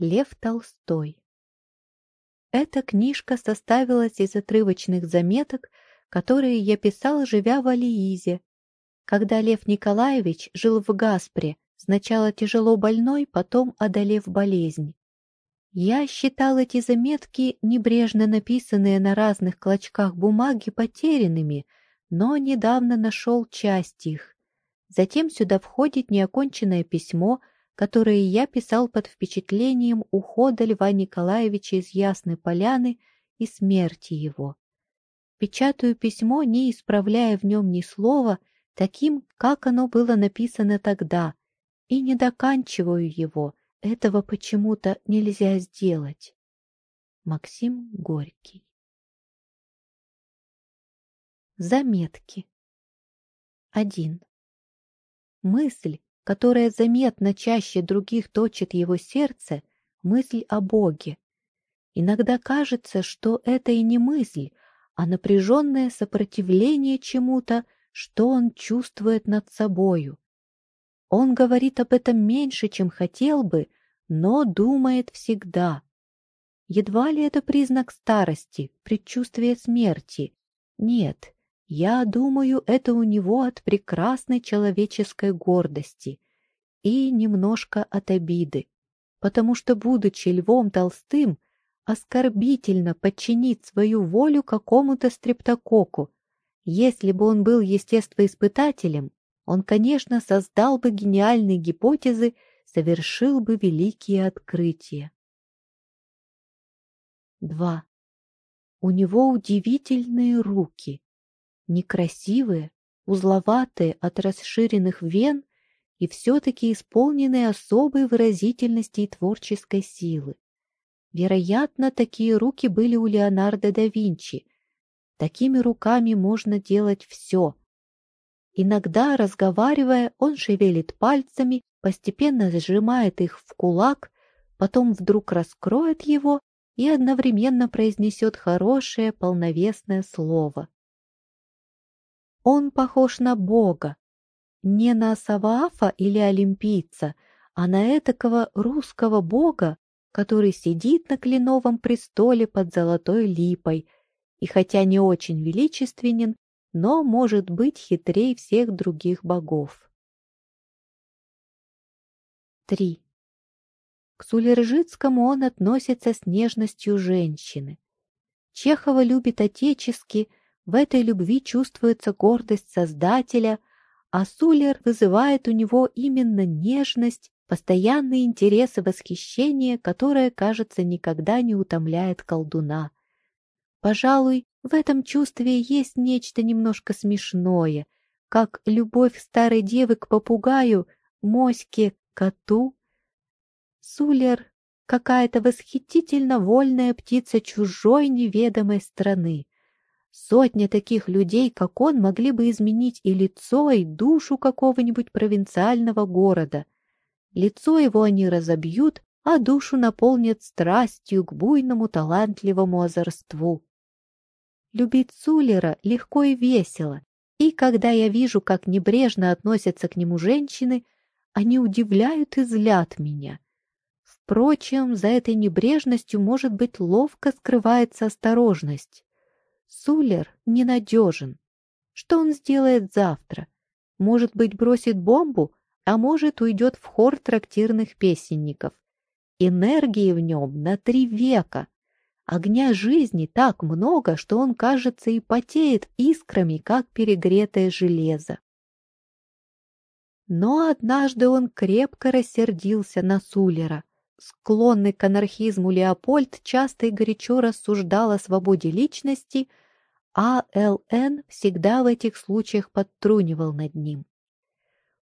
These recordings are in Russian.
Лев Толстой. Эта книжка составилась из отрывочных заметок, которые я писал, живя в Алиизе, когда Лев Николаевич жил в Гаспре, сначала тяжело больной, потом одолев болезнь. Я считал эти заметки, небрежно написанные на разных клочках бумаги, потерянными, но недавно нашел часть их. Затем сюда входит неоконченное письмо, которые я писал под впечатлением ухода Льва Николаевича из Ясной Поляны и смерти его. Печатаю письмо, не исправляя в нем ни слова, таким, как оно было написано тогда, и не доканчиваю его, этого почему-то нельзя сделать. Максим Горький Заметки 1. Мысль, которая заметно чаще других точит его сердце, мысль о Боге. Иногда кажется, что это и не мысль, а напряженное сопротивление чему-то, что он чувствует над собою. Он говорит об этом меньше, чем хотел бы, но думает всегда. Едва ли это признак старости, предчувствие смерти? Нет, я думаю, это у него от прекрасной человеческой гордости и немножко от обиды, потому что, будучи Львом Толстым, оскорбительно подчинить свою волю какому-то стрептококу. Если бы он был естествоиспытателем, он, конечно, создал бы гениальные гипотезы, совершил бы великие открытия. 2. У него удивительные руки некрасивые, узловатые от расширенных вен и все-таки исполненные особой выразительности и творческой силы. Вероятно, такие руки были у Леонардо да Винчи. Такими руками можно делать все. Иногда, разговаривая, он шевелит пальцами, постепенно сжимает их в кулак, потом вдруг раскроет его и одновременно произнесет хорошее полновесное слово. Он похож на бога, не на Саваафа или Олимпийца, а на этакого русского бога, который сидит на кленовом престоле под золотой липой и хотя не очень величественен, но может быть хитрей всех других богов. 3. К Сулержицкому он относится с нежностью женщины. Чехова любит отечески, в этой любви чувствуется гордость Создателя, а Сулер вызывает у него именно нежность, постоянный интерес и восхищение, которое, кажется, никогда не утомляет колдуна. Пожалуй, в этом чувстве есть нечто немножко смешное, как любовь старой девы к попугаю, моське, коту. Сулер — какая-то восхитительно вольная птица чужой неведомой страны. Сотня таких людей, как он, могли бы изменить и лицо, и душу какого-нибудь провинциального города. Лицо его они разобьют, а душу наполнят страстью к буйному талантливому озорству. Любить Сулера легко и весело, и когда я вижу, как небрежно относятся к нему женщины, они удивляют и злят меня. Впрочем, за этой небрежностью, может быть, ловко скрывается осторожность. Сулер ненадежен. Что он сделает завтра? Может быть, бросит бомбу, а может, уйдет в хор трактирных песенников. Энергии в нем на три века. Огня жизни так много, что он, кажется, и потеет искрами, как перегретое железо. Но однажды он крепко рассердился на Сулера. Склонный к анархизму Леопольд часто и горячо рассуждал о свободе личности, а Л.Н. всегда в этих случаях подтрунивал над ним.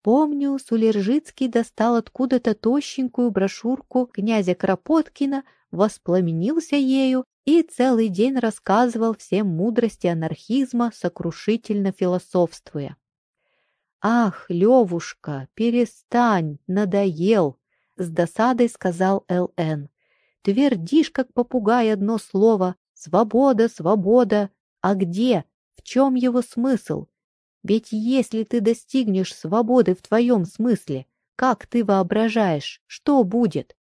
Помню, Сулержицкий достал откуда-то тощенькую брошюрку князя Кропоткина, воспламенился ею и целый день рассказывал всем мудрости анархизма, сокрушительно философствуя. «Ах, Левушка, перестань, надоел!» — с досадой сказал Л.Н. «Твердишь, как попугай, одно слово «свобода, свобода», а где? В чем его смысл? Ведь если ты достигнешь свободы в твоем смысле, как ты воображаешь, что будет?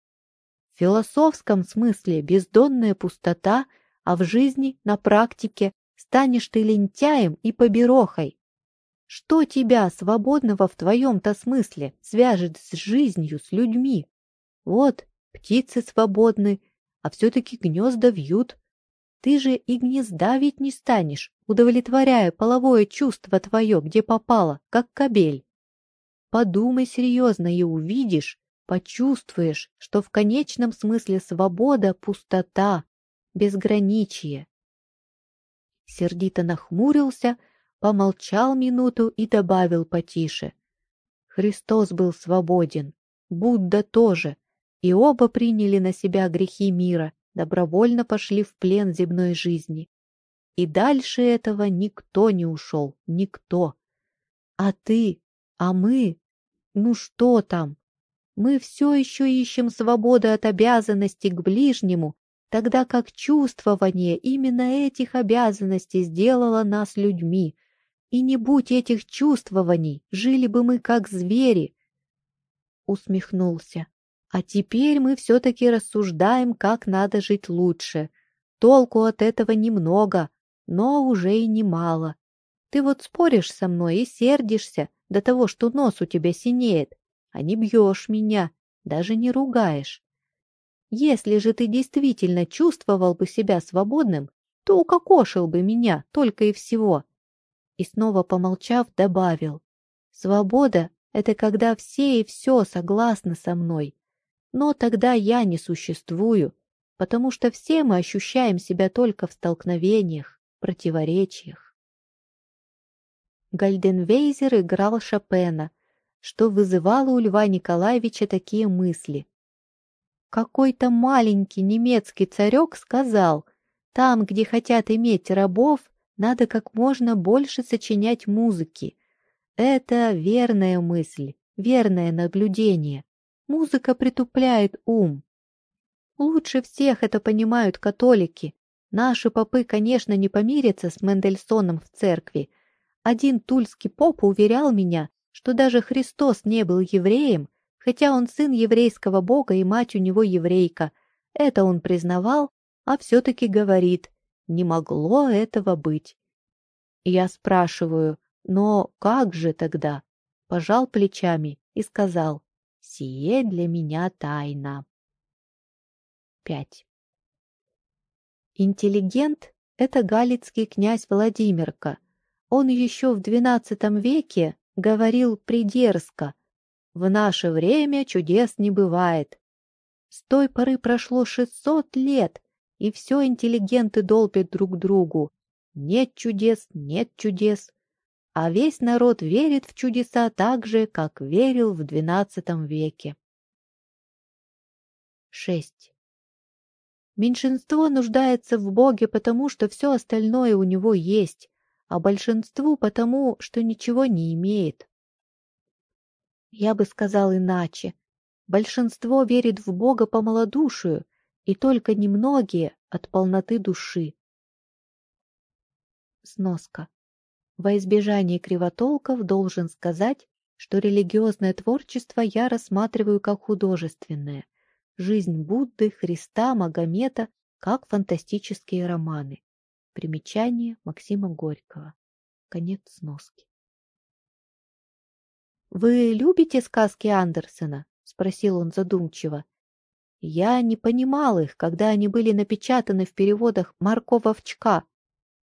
В философском смысле бездонная пустота, а в жизни, на практике, станешь ты лентяем и поберохой. Что тебя, свободного в твоем-то смысле, свяжет с жизнью, с людьми? Вот, птицы свободны, а все-таки гнезда вьют. Ты же и гнезда ведь не станешь, удовлетворяя половое чувство твое, где попало, как кобель. Подумай серьезно и увидишь, почувствуешь, что в конечном смысле свобода — пустота, безграничие. Сердито нахмурился, помолчал минуту и добавил потише. Христос был свободен, Будда тоже, и оба приняли на себя грехи мира, добровольно пошли в плен земной жизни. И дальше этого никто не ушел, никто. А ты, а мы, ну что там? Мы все еще ищем свободы от обязанностей к ближнему, тогда как чувствование именно этих обязанностей сделало нас людьми. И не будь этих чувствований, жили бы мы как звери. Усмехнулся. А теперь мы все-таки рассуждаем, как надо жить лучше. Толку от этого немного, но уже и немало. Ты вот споришь со мной и сердишься до того, что нос у тебя синеет, а не бьешь меня, даже не ругаешь. Если же ты действительно чувствовал бы себя свободным, то укокошил бы меня только и всего. И снова помолчав, добавил. Свобода — это когда все и все согласны со мной. Но тогда я не существую, потому что все мы ощущаем себя только в столкновениях, противоречиях. Гальденвейзер играл Шопена, что вызывало у Льва Николаевича такие мысли. Какой-то маленький немецкий царек сказал, там, где хотят иметь рабов, надо как можно больше сочинять музыки. Это верная мысль, верное наблюдение. Музыка притупляет ум. Лучше всех это понимают католики. Наши попы, конечно, не помирятся с Мендельсоном в церкви. Один тульский поп уверял меня, что даже Христос не был евреем, хотя он сын еврейского бога и мать у него еврейка. Это он признавал, а все-таки говорит, не могло этого быть. Я спрашиваю, но как же тогда? Пожал плечами и сказал, сие для меня тайна. 5. Интеллигент — это галицкий князь Владимирка. Он еще в XII веке говорил придерзко — в наше время чудес не бывает. С той поры прошло шестьсот лет, и все интеллигенты долбят друг другу. Нет чудес, нет чудес. А весь народ верит в чудеса так же, как верил в двенадцатом веке. 6. Меньшинство нуждается в Боге, потому что все остальное у него есть, а большинству потому, что ничего не имеет. Я бы сказал иначе. Большинство верит в Бога по малодушию, и только немногие от полноты души. Сноска. Во избежание кривотолков должен сказать, что религиозное творчество я рассматриваю как художественное. Жизнь Будды, Христа, Магомета как фантастические романы. Примечание Максима Горького. Конец сноски. «Вы любите сказки Андерсена?» — спросил он задумчиво. Я не понимал их, когда они были напечатаны в переводах Марко Вовчка,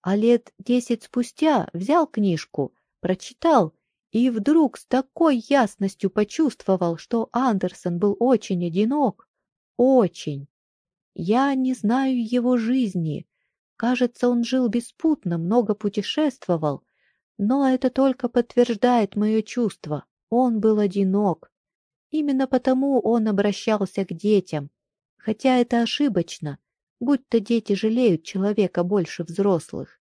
а лет десять спустя взял книжку, прочитал и вдруг с такой ясностью почувствовал, что Андерсон был очень одинок. Очень. Я не знаю его жизни. Кажется, он жил беспутно, много путешествовал, но это только подтверждает мое чувство. Он был одинок. Именно потому он обращался к детям. Хотя это ошибочно, будто дети жалеют человека больше взрослых.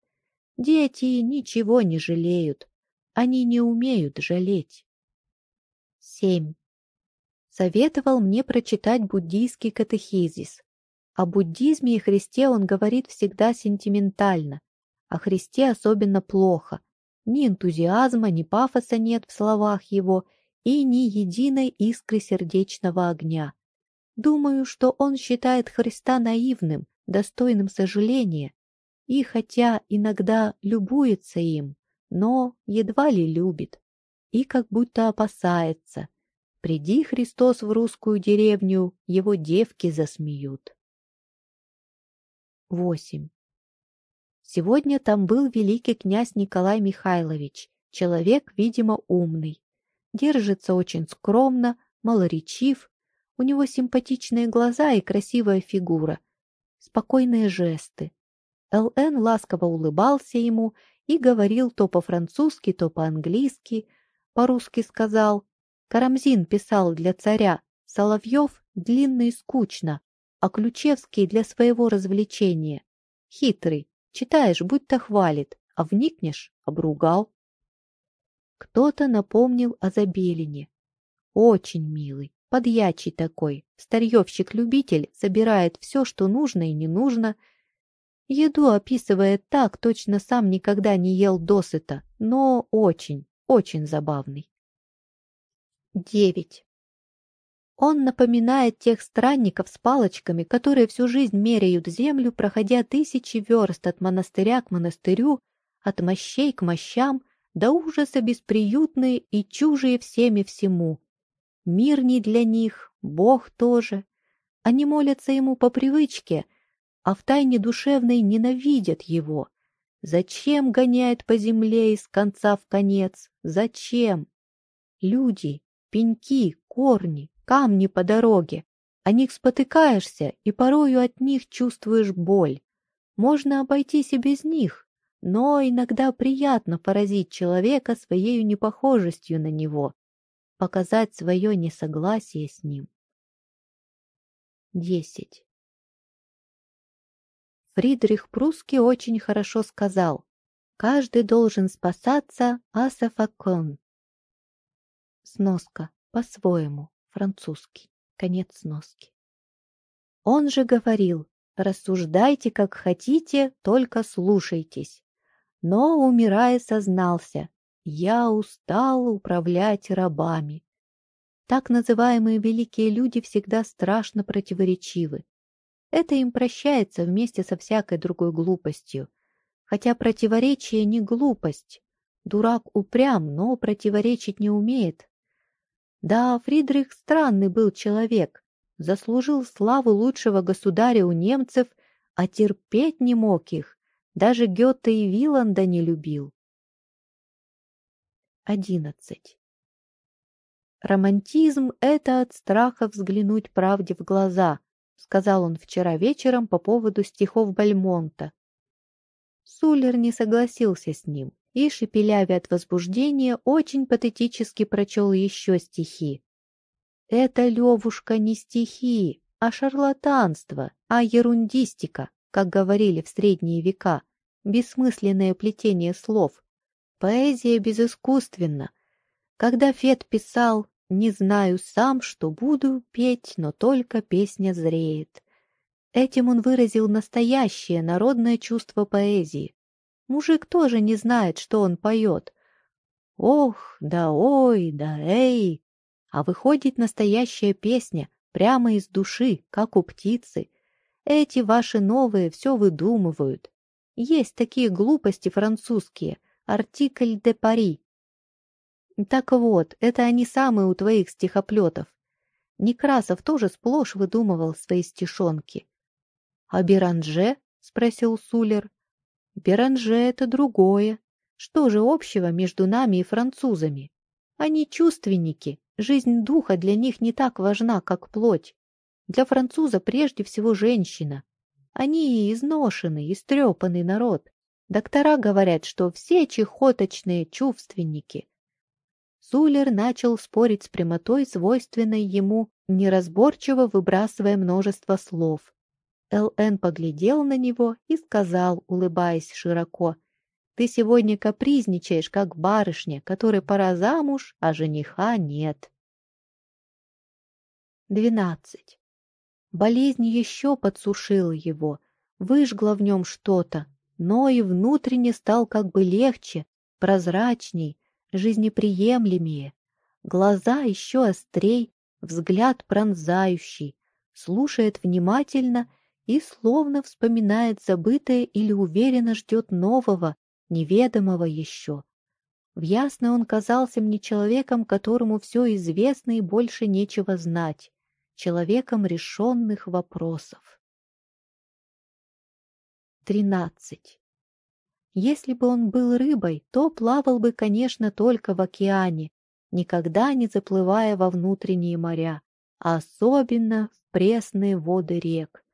Дети ничего не жалеют. Они не умеют жалеть. 7. Советовал мне прочитать буддийский катехизис. О буддизме и Христе он говорит всегда сентиментально, о Христе особенно плохо, ни энтузиазма, ни пафоса нет в словах его и ни единой искры сердечного огня. Думаю, что он считает Христа наивным, достойным сожаления, и хотя иногда любуется им, но едва ли любит, и как будто опасается. Приди Христос в русскую деревню, его девки засмеют. 8. Сегодня там был великий князь Николай Михайлович, человек, видимо, умный. Держится очень скромно, малоречив, у него симпатичные глаза и красивая фигура, спокойные жесты. Л.Н. ласково улыбался ему и говорил то по-французски, то по-английски. По-русски сказал. Карамзин писал для царя, Соловьев длинно и скучно, а Ключевский для своего развлечения. Хитрый, читаешь, будто хвалит, а вникнешь — обругал. Кто-то напомнил о Забелине. Очень милый, подьячий такой, старьевщик-любитель, собирает все, что нужно и не нужно. Еду описывает так, точно сам никогда не ел досыта, но очень, очень забавный. Девять. Он напоминает тех странников с палочками, которые всю жизнь меряют землю, проходя тысячи верст от монастыря к монастырю, от мощей к мощам, до ужаса бесприютные и чужие всеми всему. Мир не для них, Бог тоже. Они молятся ему по привычке, а в тайне душевной ненавидят его. Зачем гоняет по земле из конца в конец? Зачем? Люди, пеньки, корни, камни по дороге. О них спотыкаешься, и порою от них чувствуешь боль. Можно обойтись и без них, но иногда приятно поразить человека своей непохожестью на него, показать свое несогласие с ним. 10. Фридрих Прусский очень хорошо сказал, «Каждый должен спасаться асафакон». Сноска, по-своему французский. Конец сноски. Он же говорил, рассуждайте как хотите, только слушайтесь. Но, умирая, сознался, я устал управлять рабами. Так называемые великие люди всегда страшно противоречивы. Это им прощается вместе со всякой другой глупостью. Хотя противоречие не глупость. Дурак упрям, но противоречить не умеет, да, Фридрих странный был человек, заслужил славу лучшего государя у немцев, а терпеть не мог их, даже Гёте и Виланда не любил. 11. «Романтизм — это от страха взглянуть правде в глаза», сказал он вчера вечером по поводу стихов Бальмонта. Сулер не согласился с ним и, шепелявя от возбуждения, очень патетически прочел еще стихи. «Это, Левушка, не стихи, а шарлатанство, а ерундистика, как говорили в средние века, бессмысленное плетение слов. Поэзия безыскусственна. Когда Фет писал «Не знаю сам, что буду петь, но только песня зреет», этим он выразил настоящее народное чувство поэзии, Мужик тоже не знает, что он поет. Ох, да ой, да эй! А выходит настоящая песня, прямо из души, как у птицы. Эти ваши новые все выдумывают. Есть такие глупости французские, артикль де пари. Так вот, это они самые у твоих стихоплетов. Некрасов тоже сплошь выдумывал свои стишонки. — А Беранже? — спросил Сулер. Беранже — это другое. Что же общего между нами и французами? Они чувственники, жизнь духа для них не так важна, как плоть. Для француза прежде всего женщина. Они изношенный, истрепанный народ. Доктора говорят, что все чехоточные чувственники. Сулер начал спорить с прямотой, свойственной ему, неразборчиво выбрасывая множество слов. Л.Н. поглядел на него и сказал, улыбаясь широко, «Ты сегодня капризничаешь, как барышня, которой пора замуж, а жениха нет». Двенадцать. Болезнь еще подсушила его, выжгла в нем что-то, но и внутренне стал как бы легче, прозрачней, жизнеприемлемее. Глаза еще острей, взгляд пронзающий, слушает внимательно и словно вспоминает забытое или уверенно ждет нового, неведомого еще. В ясно он казался мне человеком, которому все известно и больше нечего знать, человеком решенных вопросов. 13. Если бы он был рыбой, то плавал бы, конечно, только в океане, никогда не заплывая во внутренние моря, а особенно в пресные воды рек.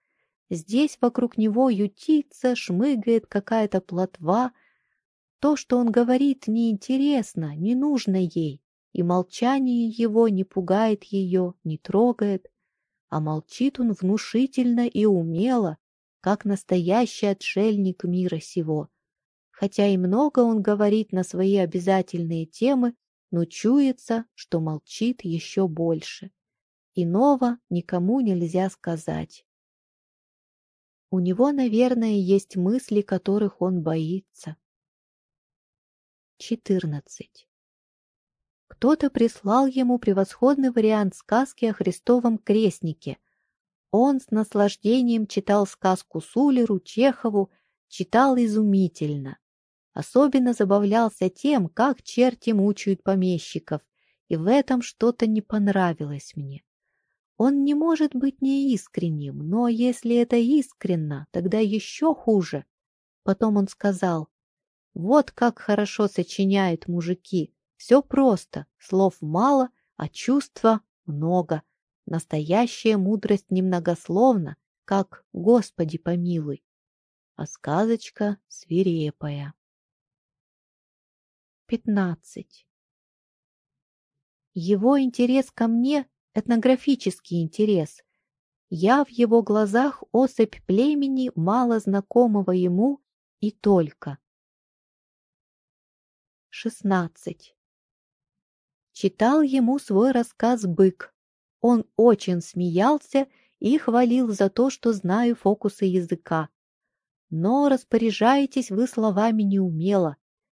Здесь вокруг него ютится, шмыгает какая-то плотва. То, что он говорит, неинтересно, не нужно ей, и молчание его не пугает ее, не трогает, а молчит он внушительно и умело, как настоящий отшельник мира сего. Хотя и много он говорит на свои обязательные темы, но чуется, что молчит еще больше. Иного никому нельзя сказать. У него, наверное, есть мысли, которых он боится. 14. Кто-то прислал ему превосходный вариант сказки о Христовом крестнике. Он с наслаждением читал сказку Сулеру, Чехову, читал изумительно. Особенно забавлялся тем, как черти мучают помещиков, и в этом что-то не понравилось мне. Он не может быть неискренним, но если это искренно, тогда еще хуже. Потом он сказал, вот как хорошо сочиняют мужики. Все просто, слов мало, а чувства много. Настоящая мудрость немногословна, как «Господи помилуй», а сказочка свирепая. Пятнадцать. Его интерес ко мне этнографический интерес. Я в его глазах особь племени, мало знакомого ему и только. 16. Читал ему свой рассказ «Бык». Он очень смеялся и хвалил за то, что знаю фокусы языка. Но распоряжаетесь вы словами неумело.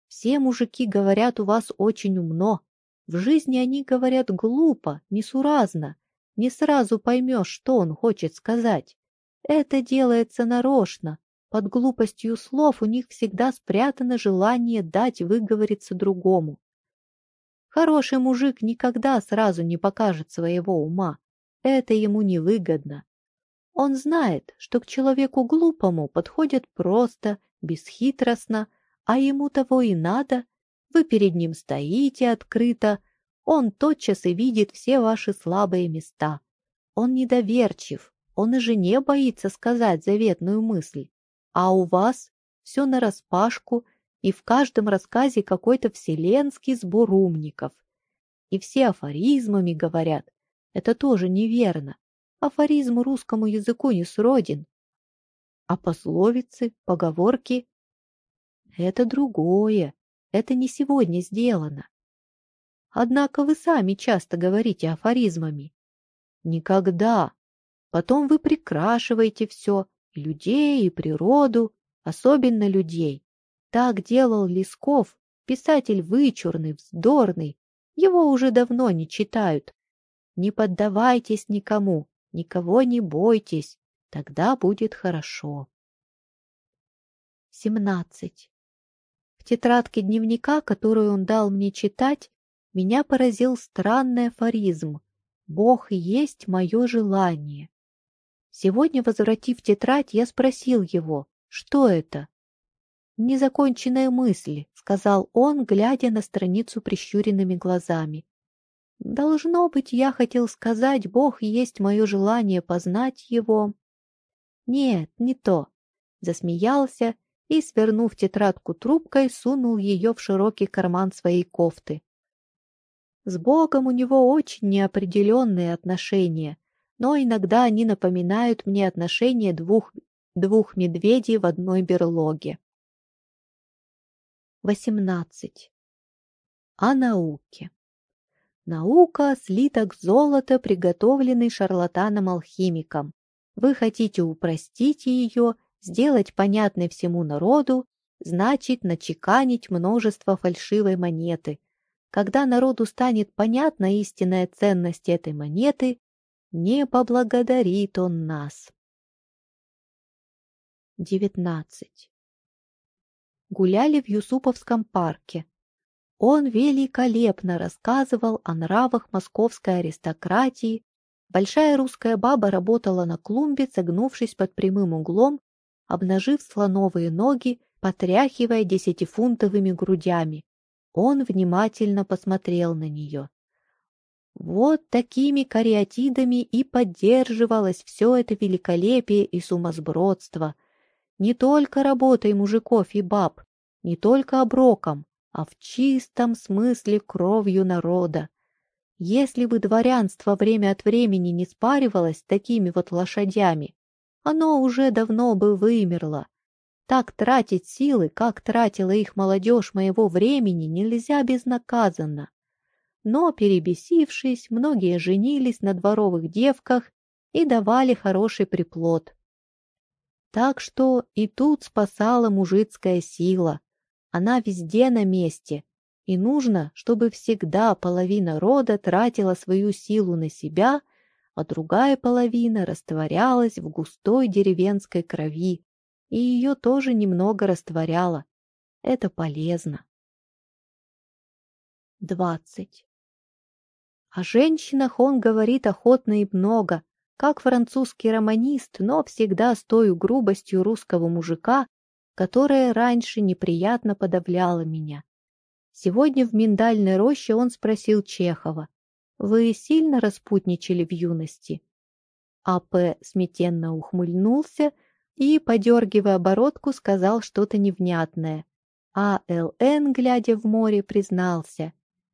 Все мужики говорят у вас очень умно, в жизни они говорят глупо, несуразно. Не сразу поймешь, что он хочет сказать. Это делается нарочно. Под глупостью слов у них всегда спрятано желание дать выговориться другому. Хороший мужик никогда сразу не покажет своего ума. Это ему невыгодно. Он знает, что к человеку глупому подходит просто, бесхитростно, а ему того и надо, вы перед ним стоите открыто, он тотчас и видит все ваши слабые места. Он недоверчив, он и жене боится сказать заветную мысль. А у вас все нараспашку, и в каждом рассказе какой-то вселенский сбор умников. И все афоризмами говорят. Это тоже неверно. Афоризм русскому языку не сроден. А пословицы, поговорки — это другое. Это не сегодня сделано. Однако вы сами часто говорите афоризмами. Никогда. Потом вы прикрашиваете все, и людей, и природу, особенно людей. Так делал Лесков, писатель вычурный, вздорный. Его уже давно не читают. Не поддавайтесь никому, никого не бойтесь, тогда будет хорошо. 17. В тетрадке дневника, которую он дал мне читать, меня поразил странный афоризм «Бог есть мое желание». Сегодня, возвратив тетрадь, я спросил его, что это? «Незаконченная мысль», — сказал он, глядя на страницу прищуренными глазами. «Должно быть, я хотел сказать, Бог есть мое желание познать его». «Нет, не то», — засмеялся и, свернув тетрадку трубкой, сунул ее в широкий карман своей кофты. С Богом у него очень неопределенные отношения, но иногда они напоминают мне отношения двух, двух медведей в одной берлоге. 18. О науке. Наука – слиток золота, приготовленный шарлатаном-алхимиком. Вы хотите упростить ее Сделать понятной всему народу значит начеканить множество фальшивой монеты. Когда народу станет понятна истинная ценность этой монеты, не поблагодарит он нас. 19. Гуляли в Юсуповском парке. Он великолепно рассказывал о нравах московской аристократии. Большая русская баба работала на клумбе, согнувшись под прямым углом, обнажив слоновые ноги, потряхивая десятифунтовыми грудями. Он внимательно посмотрел на нее. Вот такими кариатидами и поддерживалось все это великолепие и сумасбродство. Не только работой мужиков и баб, не только оброком, а в чистом смысле кровью народа. Если бы дворянство время от времени не спаривалось такими вот лошадями, оно уже давно бы вымерло. Так тратить силы, как тратила их молодежь моего времени, нельзя безнаказанно. Но, перебесившись, многие женились на дворовых девках и давали хороший приплод. Так что и тут спасала мужицкая сила. Она везде на месте, и нужно, чтобы всегда половина рода тратила свою силу на себя, а другая половина растворялась в густой деревенской крови, и ее тоже немного растворяла. Это полезно. 20. О женщинах он говорит охотно и много, как французский романист, но всегда с той грубостью русского мужика, которая раньше неприятно подавляла меня. Сегодня в миндальной роще он спросил Чехова, «Вы сильно распутничали в юности?» А.П. смятенно ухмыльнулся и, подергивая оборотку, сказал что-то невнятное. А Л.Н., глядя в море, признался,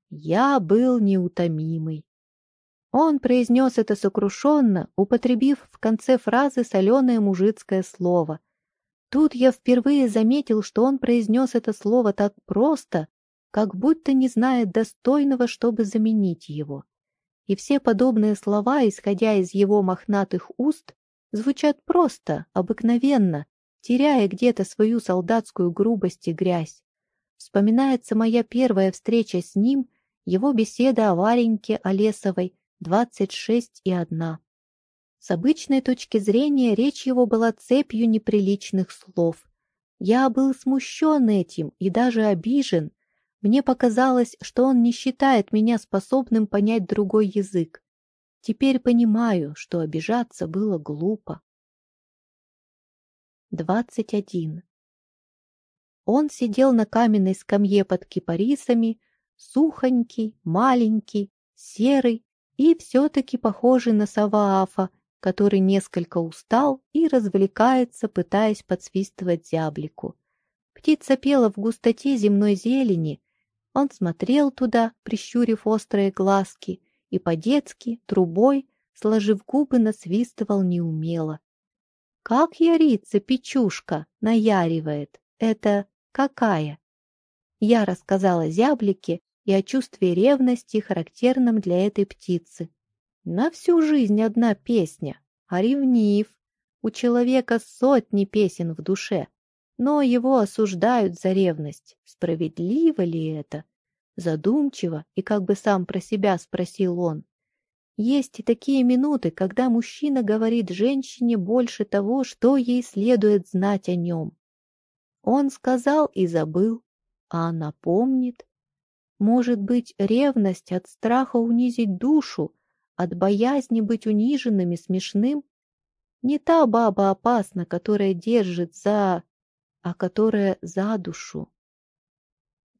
я был неутомимый. Он произнес это сокрушенно, употребив в конце фразы соленое мужицкое слово. Тут я впервые заметил, что он произнес это слово так просто, как будто не знает достойного, чтобы заменить его. И все подобные слова, исходя из его мохнатых уст, звучат просто, обыкновенно, теряя где-то свою солдатскую грубость и грязь. Вспоминается моя первая встреча с ним — его беседа о Вареньке Олесовой «Двадцать шесть и одна». С обычной точки зрения речь его была цепью неприличных слов. Я был смущен этим и даже обижен. Мне показалось, что он не считает меня способным понять другой язык. Теперь понимаю, что обижаться было глупо. 21. Он сидел на каменной скамье под кипарисами, сухонький, маленький, серый и все-таки похожий на Саваафа, который несколько устал и развлекается, пытаясь подсвистывать зяблику. Птица пела в густоте земной зелени. Он смотрел туда, прищурив острые глазки, и по-детски, трубой, сложив губы, насвистывал неумело. «Как ярица, печушка, наяривает! Это какая?» Я рассказала зяблике, и о чувстве ревности, характерном для этой птицы. На всю жизнь одна песня, а ревнив. У человека сотни песен в душе, но его осуждают за ревность. Справедливо ли это? Задумчиво и как бы сам про себя спросил он. Есть и такие минуты, когда мужчина говорит женщине больше того, что ей следует знать о нем. Он сказал и забыл, а она помнит может быть, ревность от страха унизить душу, от боязни быть униженным и смешным? Не та баба опасна, которая держит за... а которая за душу.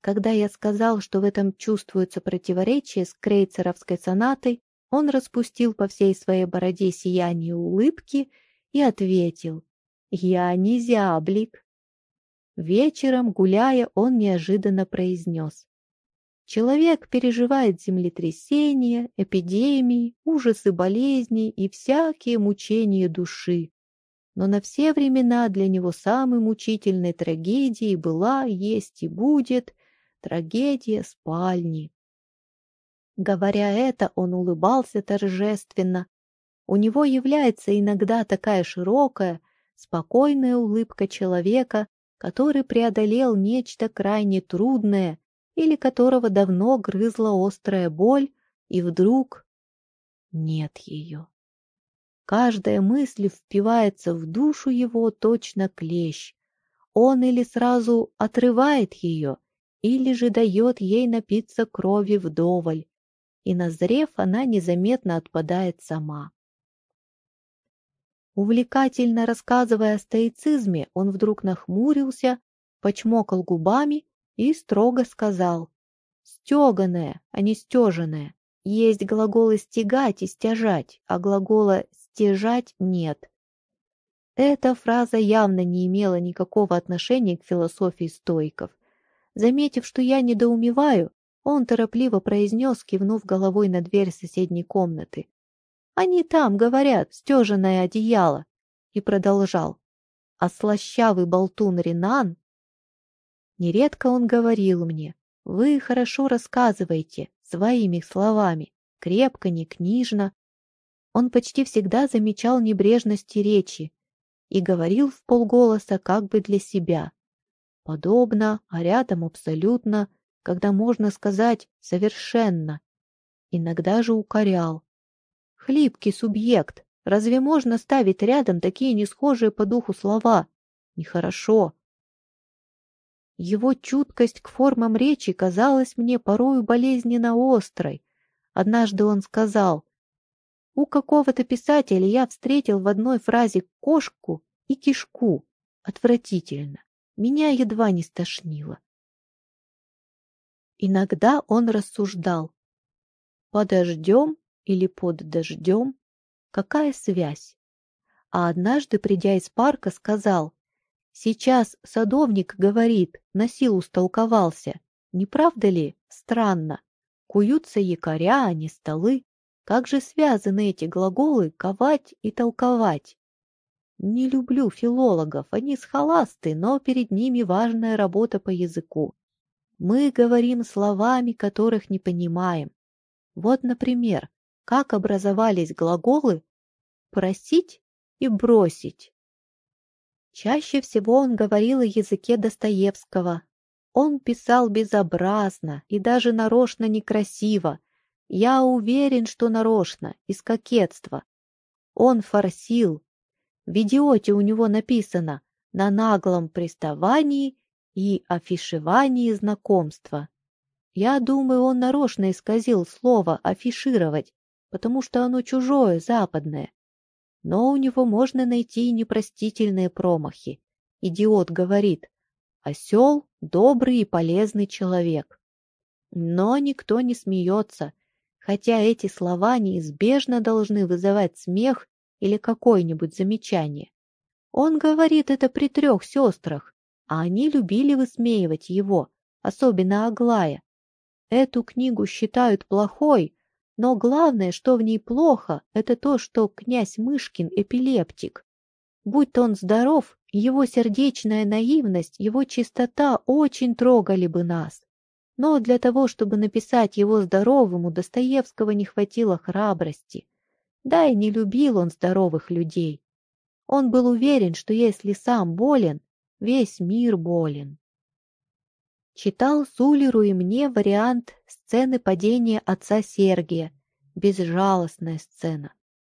Когда я сказал, что в этом чувствуется противоречие с крейцеровской сонатой, он распустил по всей своей бороде сияние улыбки и ответил «Я не зяблик». Вечером, гуляя, он неожиданно произнес Человек переживает землетрясения, эпидемии, ужасы болезней и всякие мучения души. Но на все времена для него самой мучительной трагедией была, есть и будет трагедия спальни. Говоря это, он улыбался торжественно. У него является иногда такая широкая, спокойная улыбка человека, который преодолел нечто крайне трудное или которого давно грызла острая боль, и вдруг нет ее. Каждая мысль впивается в душу его точно клещ. Он или сразу отрывает ее, или же дает ей напиться крови вдоволь, и, назрев, она незаметно отпадает сама. Увлекательно рассказывая о стоицизме, он вдруг нахмурился, почмокал губами и строго сказал «стеганое, а не стеженное. Есть глаголы «стегать» и «стяжать», а глагола «стяжать» нет. Эта фраза явно не имела никакого отношения к философии стойков. Заметив, что я недоумеваю, он торопливо произнес, кивнув головой на дверь соседней комнаты. Они там, говорят, стеженное одеяло. И продолжал. А слащавый болтун Ренан... Нередко он говорил мне, вы хорошо рассказываете, своими словами, крепко, не книжно. Он почти всегда замечал небрежности речи и говорил в полголоса как бы для себя. Подобно, а рядом абсолютно, когда можно сказать совершенно. Иногда же укорял. Хлипкий субъект. Разве можно ставить рядом такие несхожие по духу слова? Нехорошо. Его чуткость к формам речи казалась мне порою болезненно острой. Однажды он сказал, «У какого-то писателя я встретил в одной фразе кошку и кишку. Отвратительно. Меня едва не стошнило». Иногда он рассуждал, «Подождем или под дождем? Какая связь? А однажды, придя из парка, сказал, «Сейчас садовник говорит, на силу столковался. Не правда ли? Странно. Куются якоря, а не столы. Как же связаны эти глаголы «ковать» и «толковать»? Не люблю филологов, они схоласты, но перед ними важная работа по языку. Мы говорим словами, которых не понимаем. Вот, например, как образовались глаголы «просить» и «бросить». Чаще всего он говорил о языке Достоевского. Он писал безобразно и даже нарочно некрасиво. Я уверен, что нарочно, из кокетства. Он форсил. В «Идиоте» у него написано «на наглом приставании и афишевании знакомства». Я думаю, он нарочно исказил слово «афишировать», потому что оно чужое, западное. Но у него можно найти и непростительные промахи. Идиот говорит, осел — добрый и полезный человек. Но никто не смеется, хотя эти слова неизбежно должны вызывать смех или какое-нибудь замечание. Он говорит это при трех сестрах, а они любили высмеивать его, особенно Аглая. Эту книгу считают плохой, но главное, что в ней плохо, это то, что князь Мышкин эпилептик. Будь то он здоров, его сердечная наивность, его чистота очень трогали бы нас. Но для того, чтобы написать его здоровым, у Достоевского не хватило храбрости. Да и не любил он здоровых людей. Он был уверен, что если сам болен, весь мир болен. Читал Сулеру и мне вариант сцены падения отца Сергия. Безжалостная сцена.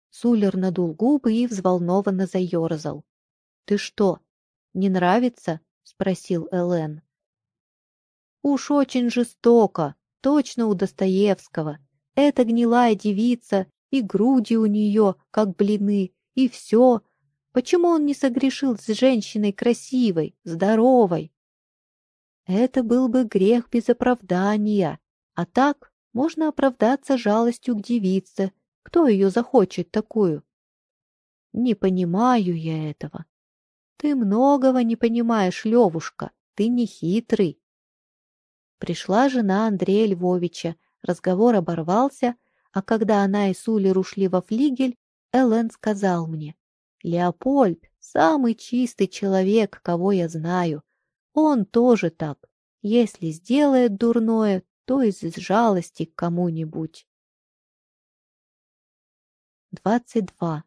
Сулер надул губы и взволнованно заерзал. «Ты что, не нравится?» — спросил Элен. «Уж очень жестоко, точно у Достоевского. Эта гнилая девица, и груди у нее, как блины, и все. Почему он не согрешил с женщиной красивой, здоровой? Это был бы грех без оправдания. А так можно оправдаться жалостью к девице. Кто ее захочет такую? Не понимаю я этого. Ты многого не понимаешь, Левушка. Ты не хитрый. Пришла жена Андрея Львовича. Разговор оборвался, а когда она и Сулер ушли во флигель, Элен сказал мне, «Леопольд — самый чистый человек, кого я знаю. Он тоже так. Если сделает дурное, то из жалости к кому-нибудь. 22.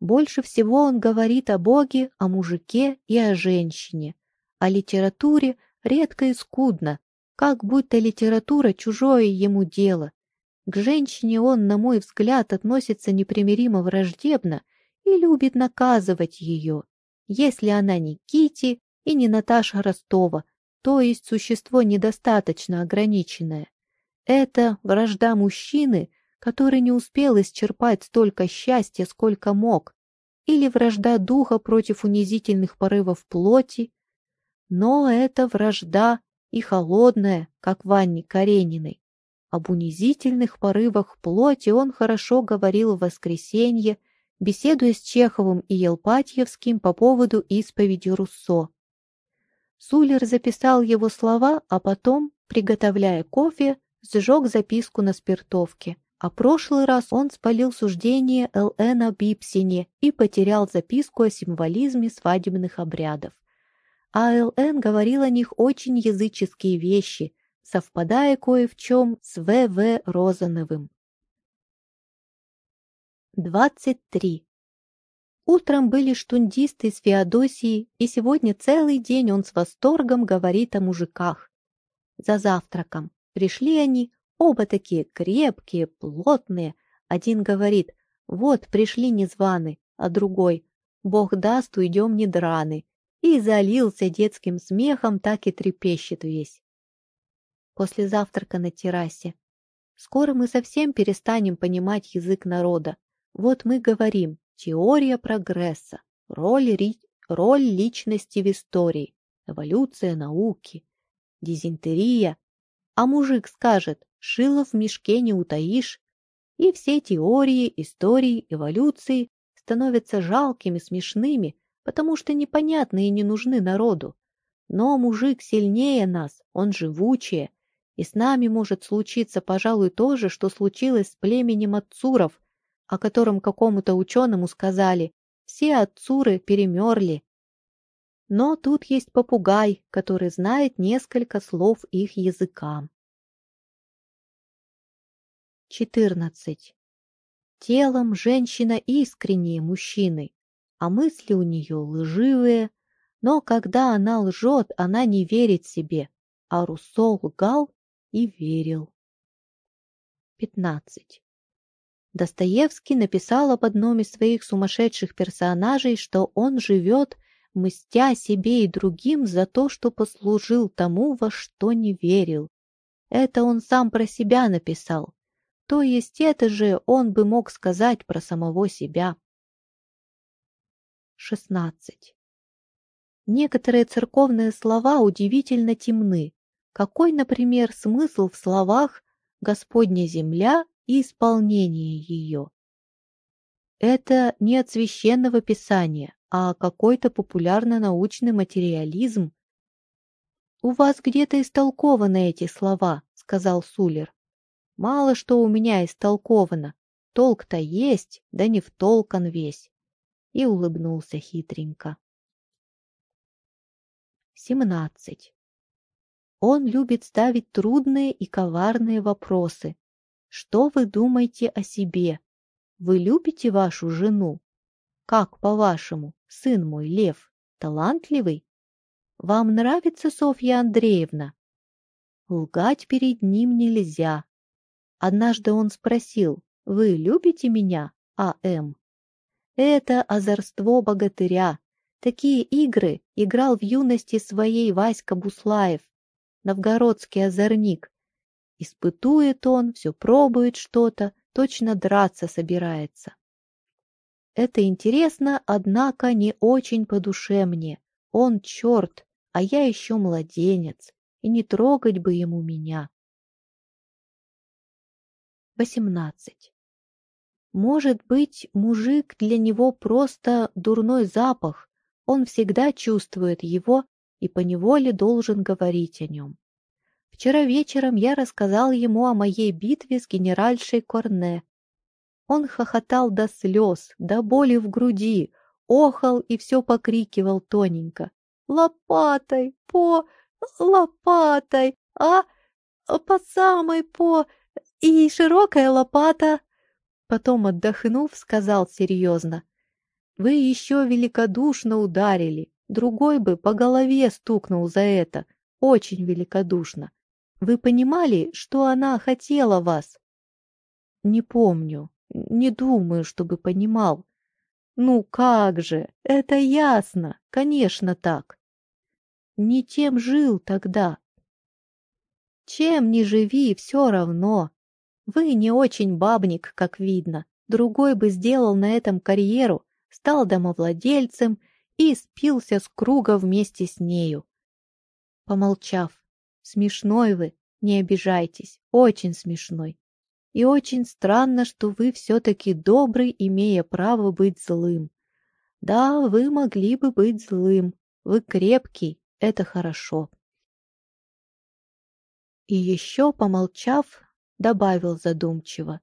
Больше всего он говорит о Боге, о мужике и о женщине. О литературе редко и скудно, как будто литература чужое ему дело. К женщине он, на мой взгляд, относится непримиримо враждебно и любит наказывать ее, если она не Кити и не Наташа Ростова, то есть существо недостаточно ограниченное. Это вражда мужчины, который не успел исчерпать столько счастья, сколько мог, или вражда духа против унизительных порывов плоти. Но это вражда и холодная, как в Анне Карениной. Об унизительных порывах плоти он хорошо говорил в воскресенье, беседуя с Чеховым и Елпатьевским по поводу исповеди Руссо. Сулер записал его слова, а потом, приготовляя кофе, сжег записку на спиртовке. А прошлый раз он спалил суждение Л.Н. об Ипсине и потерял записку о символизме свадебных обрядов. А Л.Н. говорил о них очень языческие вещи, совпадая кое в чем с В.В. Розановым. 23. Утром были штундисты с Феодосией, и сегодня целый день он с восторгом говорит о мужиках. За завтраком пришли они, оба такие крепкие, плотные. Один говорит, вот пришли незваны, а другой, бог даст, уйдем не драны. И залился детским смехом, так и трепещет весь. После завтрака на террасе. Скоро мы совсем перестанем понимать язык народа. Вот мы говорим, Теория прогресса. Роль, роль личности в истории. Эволюция науки. Дизентерия. А мужик скажет, шило в мешке не утаишь. И все теории, истории, эволюции становятся жалкими, смешными, потому что непонятны и не нужны народу. Но мужик сильнее нас, он живучее, и с нами может случиться, пожалуй, то же, что случилось с племенем отцуров, о котором какому-то ученому сказали «все отцуры перемерли». Но тут есть попугай, который знает несколько слов их языка. 14. Телом женщина искреннее мужчины, а мысли у нее лживые, но когда она лжет, она не верит себе, а Руссо лгал и верил. 15. Достоевский написал об одном из своих сумасшедших персонажей, что он живет, мстя себе и другим за то, что послужил тому, во что не верил. Это он сам про себя написал. То есть это же он бы мог сказать про самого себя. 16. Некоторые церковные слова удивительно темны. Какой, например, смысл в словах «Господня земля и исполнение ее. Это не от священного писания, а какой-то популярно-научный материализм. «У вас где-то истолкованы эти слова», — сказал Сулер. «Мало что у меня истолковано. Толк-то есть, да не в толкан весь». И улыбнулся хитренько. 17. Он любит ставить трудные и коварные вопросы, что вы думаете о себе? Вы любите вашу жену? Как, по-вашему, сын мой Лев, талантливый? Вам нравится Софья Андреевна? Лгать перед ним нельзя. Однажды он спросил, вы любите меня, А.М.? Это озорство богатыря. Такие игры играл в юности своей Васька Буслаев, новгородский озорник, Испытует он, все пробует что-то, точно драться собирается. Это интересно, однако не очень по душе мне. Он черт, а я еще младенец, и не трогать бы ему меня. 18. Может быть, мужик для него просто дурной запах, он всегда чувствует его и поневоле должен говорить о нем. Вчера вечером я рассказал ему о моей битве с генеральшей Корне. Он хохотал до слез, до боли в груди, охал и все покрикивал тоненько. «Лопатой! По! Лопатой! А! По самой по! И широкая лопата!» Потом, отдохнув, сказал серьезно. «Вы еще великодушно ударили. Другой бы по голове стукнул за это. Очень великодушно. Вы понимали, что она хотела вас? Не помню, не думаю, чтобы понимал. Ну как же, это ясно, конечно так. Не тем жил тогда. Чем не живи, все равно. Вы не очень бабник, как видно. Другой бы сделал на этом карьеру, стал домовладельцем и спился с круга вместе с нею. Помолчав, смешной вы, не обижайтесь, очень смешной. И очень странно, что вы все-таки добрый, имея право быть злым. Да, вы могли бы быть злым. Вы крепкий, это хорошо. И еще, помолчав, добавил задумчиво.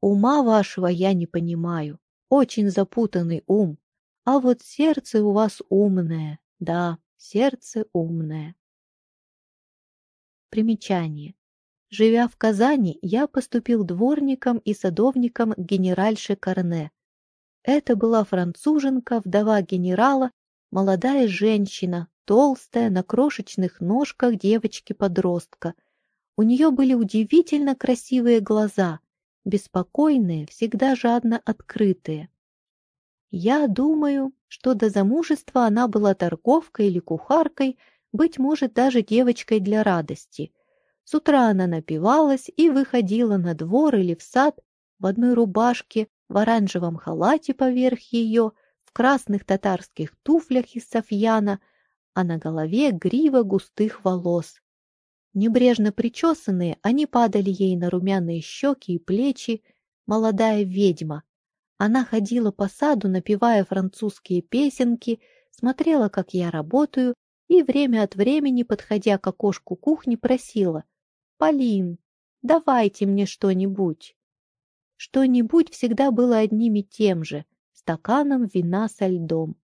Ума вашего я не понимаю. Очень запутанный ум. А вот сердце у вас умное. Да, сердце умное. Примечание. Живя в Казани, я поступил дворником и садовником к генеральше Корне. Это была француженка, вдова генерала, молодая женщина, толстая, на крошечных ножках девочки-подростка. У нее были удивительно красивые глаза, беспокойные, всегда жадно открытые. Я думаю, что до замужества она была торговкой или кухаркой, быть может, даже девочкой для радости. С утра она напивалась и выходила на двор или в сад в одной рубашке, в оранжевом халате поверх ее, в красных татарских туфлях из софьяна, а на голове грива густых волос. Небрежно причесанные, они падали ей на румяные щеки и плечи, молодая ведьма. Она ходила по саду, напевая французские песенки, смотрела, как я работаю, и время от времени, подходя к окошку кухни, просила — «Полин, давайте мне что-нибудь». Что-нибудь всегда было одним и тем же – стаканом вина со льдом.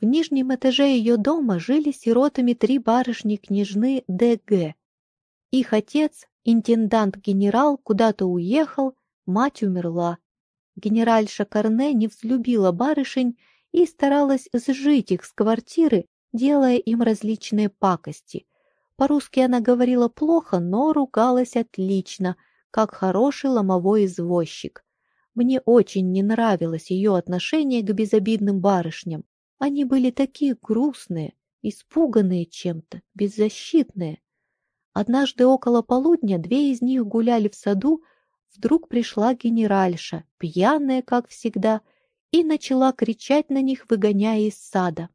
В нижнем этаже ее дома жили сиротами три барышни-княжны Д.Г. Их отец, интендант-генерал, куда-то уехал, мать умерла. Генеральша Корне не взлюбила барышень и старалась сжить их с квартиры, делая им различные пакости – по-русски она говорила плохо, но ругалась отлично, как хороший ломовой извозчик. Мне очень не нравилось ее отношение к безобидным барышням. Они были такие грустные, испуганные чем-то, беззащитные. Однажды около полудня две из них гуляли в саду, вдруг пришла генеральша, пьяная, как всегда, и начала кричать на них, выгоняя из сада.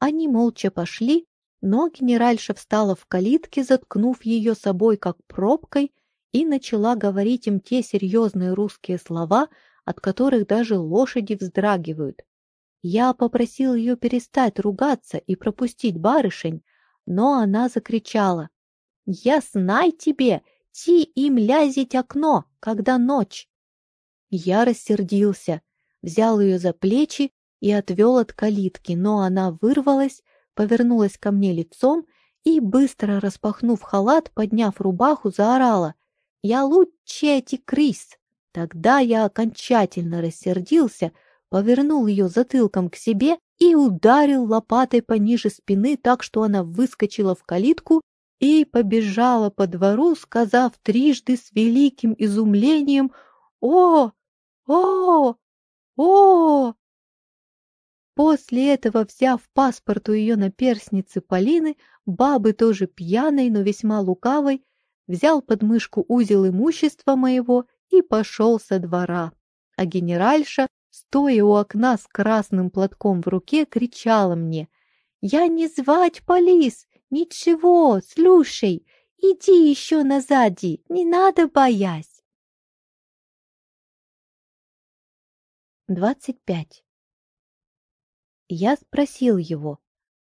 Они молча пошли, но генеральша встала в калитке, заткнув ее собой как пробкой, и начала говорить им те серьезные русские слова, от которых даже лошади вздрагивают. Я попросил ее перестать ругаться и пропустить барышень, но она закричала. «Я знай тебе, ти им лязить окно, когда ночь!» Я рассердился, взял ее за плечи и отвел от калитки, но она вырвалась, повернулась ко мне лицом и, быстро распахнув халат, подняв рубаху, заорала «Я лучше эти крыс!» Тогда я окончательно рассердился, повернул ее затылком к себе и ударил лопатой пониже спины так, что она выскочила в калитку и побежала по двору, сказав трижды с великим изумлением «О! О! О!» После этого, взяв паспорт у ее наперсницы Полины, бабы тоже пьяной, но весьма лукавой, взял под мышку узел имущества моего и пошел со двора. А генеральша, стоя у окна с красным платком в руке, кричала мне «Я не звать полис! Ничего, слушай, иди еще назади, не надо боясь!» Двадцать пять. Я спросил его,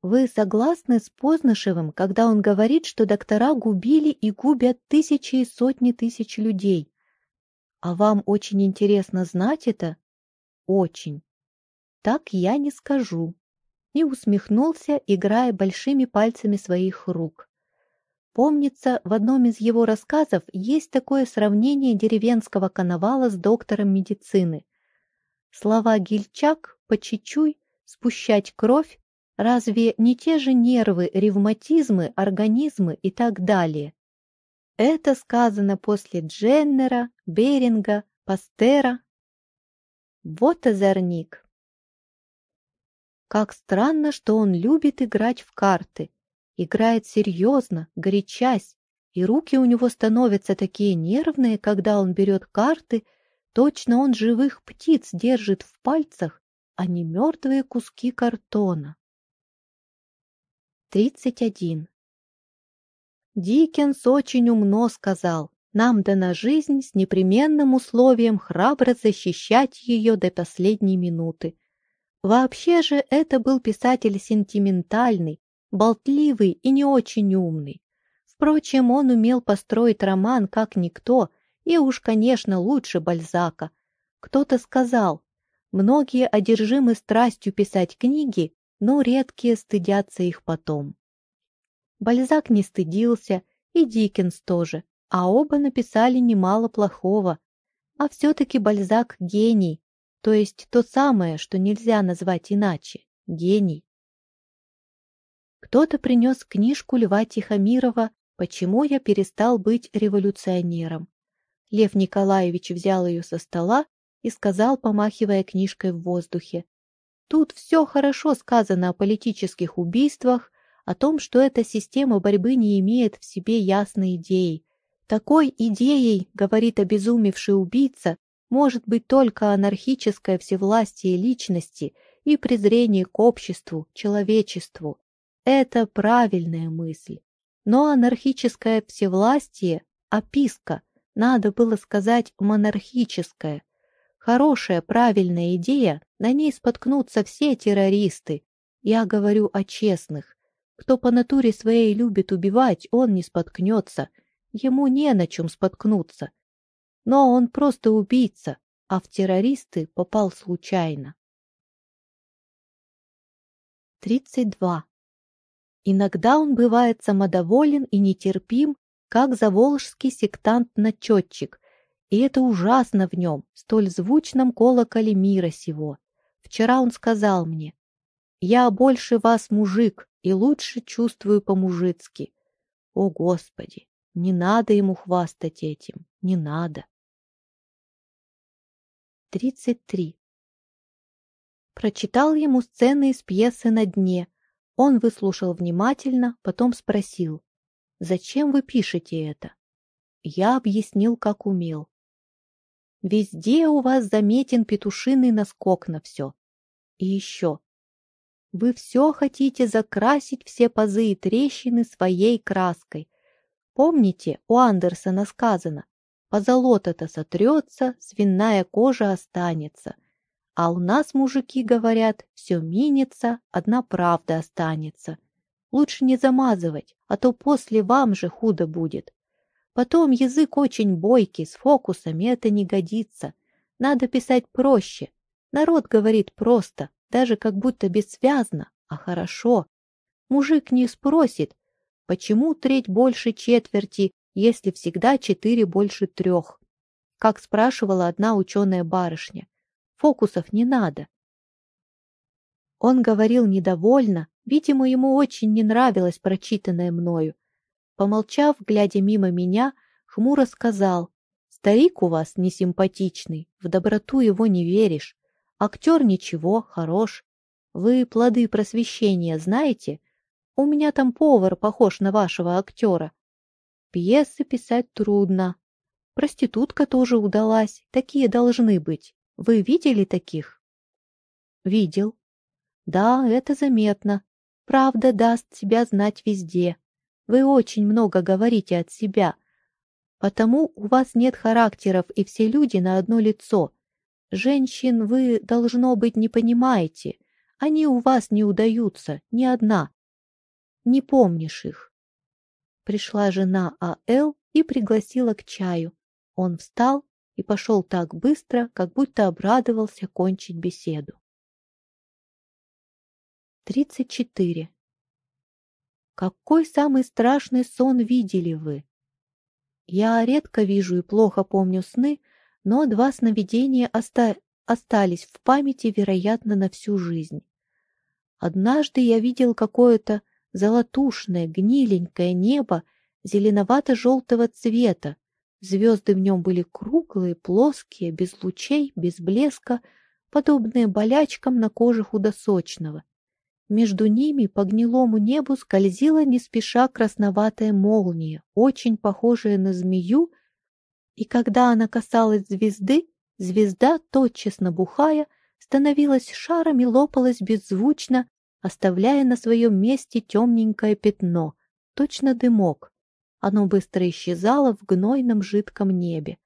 «Вы согласны с Познышевым, когда он говорит, что доктора губили и губят тысячи и сотни тысяч людей? А вам очень интересно знать это? Очень. Так я не скажу». И усмехнулся, играя большими пальцами своих рук. Помнится, в одном из его рассказов есть такое сравнение деревенского коновала с доктором медицины. Слова Гильчак по чуть-чуть спущать кровь, разве не те же нервы, ревматизмы, организмы и так далее? Это сказано после Дженнера, Беринга, Пастера. Вот озорник. Как странно, что он любит играть в карты. Играет серьезно, горячась, и руки у него становятся такие нервные, когда он берет карты, точно он живых птиц держит в пальцах, а не мертвые куски картона. 31. Диккенс очень умно сказал, нам дана жизнь с непременным условием храбро защищать ее до последней минуты. Вообще же это был писатель сентиментальный, болтливый и не очень умный. Впрочем, он умел построить роман как никто, и уж, конечно, лучше Бальзака. Кто-то сказал, многие одержимы страстью писать книги, но редкие стыдятся их потом. Бальзак не стыдился, и Диккенс тоже, а оба написали немало плохого. А все-таки Бальзак — гений, то есть то самое, что нельзя назвать иначе — гений. Кто-то принес книжку Льва Тихомирова «Почему я перестал быть революционером?». Лев Николаевич взял ее со стола и сказал, помахивая книжкой в воздухе. Тут все хорошо сказано о политических убийствах, о том, что эта система борьбы не имеет в себе ясной идеи. Такой идеей, говорит обезумевший убийца, может быть только анархическое всевластие личности и презрение к обществу, человечеству. Это правильная мысль. Но анархическое всевластие – описка, надо было сказать монархическое. Хорошая, правильная идея, на ней споткнутся все террористы. Я говорю о честных. Кто по натуре своей любит убивать, он не споткнется. Ему не на чем споткнуться но он просто убийца, а в террористы попал случайно. 32. Иногда он бывает самодоволен и нетерпим, как заволжский сектант-начетчик, и это ужасно в нем, столь звучном колоколе мира сего. Вчера он сказал мне, «Я больше вас мужик и лучше чувствую по-мужицки». О, Господи, не надо ему хвастать этим, не надо. 33. Прочитал ему сцены из пьесы «На дне». Он выслушал внимательно, потом спросил, «Зачем вы пишете это?» Я объяснил, как умел. «Везде у вас заметен петушиный наскок на все. И еще. Вы все хотите закрасить все пазы и трещины своей краской. Помните, у Андерсона сказано, Позолота-то сотрется, свиная кожа останется. А у нас мужики говорят, все минится, одна правда останется. Лучше не замазывать, а то после вам же худо будет. Потом язык очень бойкий, с фокусами это не годится. Надо писать проще. Народ говорит просто, даже как будто бессвязно, а хорошо. Мужик не спросит, почему треть больше четверти если всегда четыре больше трех? Как спрашивала одна ученая барышня. Фокусов не надо. Он говорил недовольно, видимо, ему очень не нравилось прочитанное мною. Помолчав, глядя мимо меня, хмуро сказал, «Старик у вас несимпатичный, в доброту его не веришь. Актер ничего, хорош. Вы плоды просвещения знаете? У меня там повар похож на вашего актера. Пьесы писать трудно. Проститутка тоже удалась, такие должны быть. Вы видели таких? Видел. Да, это заметно. Правда даст себя знать везде. Вы очень много говорите от себя. Потому у вас нет характеров, и все люди на одно лицо. Женщин вы, должно быть, не понимаете. Они у вас не удаются, ни одна. Не помнишь их. Пришла жена А.Л. и пригласила к чаю. Он встал и пошел так быстро, как будто обрадовался кончить беседу. 34. Какой самый страшный сон видели вы? Я редко вижу и плохо помню сны, но два сновидения оста остались в памяти, вероятно, на всю жизнь. Однажды я видел какое-то золотушное, гниленькое небо зеленовато-желтого цвета, Звезды в нем были круглые, плоские, без лучей, без блеска, подобные болячкам на коже худосочного. Между ними по гнилому небу скользила не спеша красноватая молния, очень похожая на змею, и когда она касалась звезды, звезда, тотчас набухая, становилась шаром и лопалась беззвучно, оставляя на своем месте темненькое пятно, точно дымок. Оно быстро исчезало в гнойном жидком небе.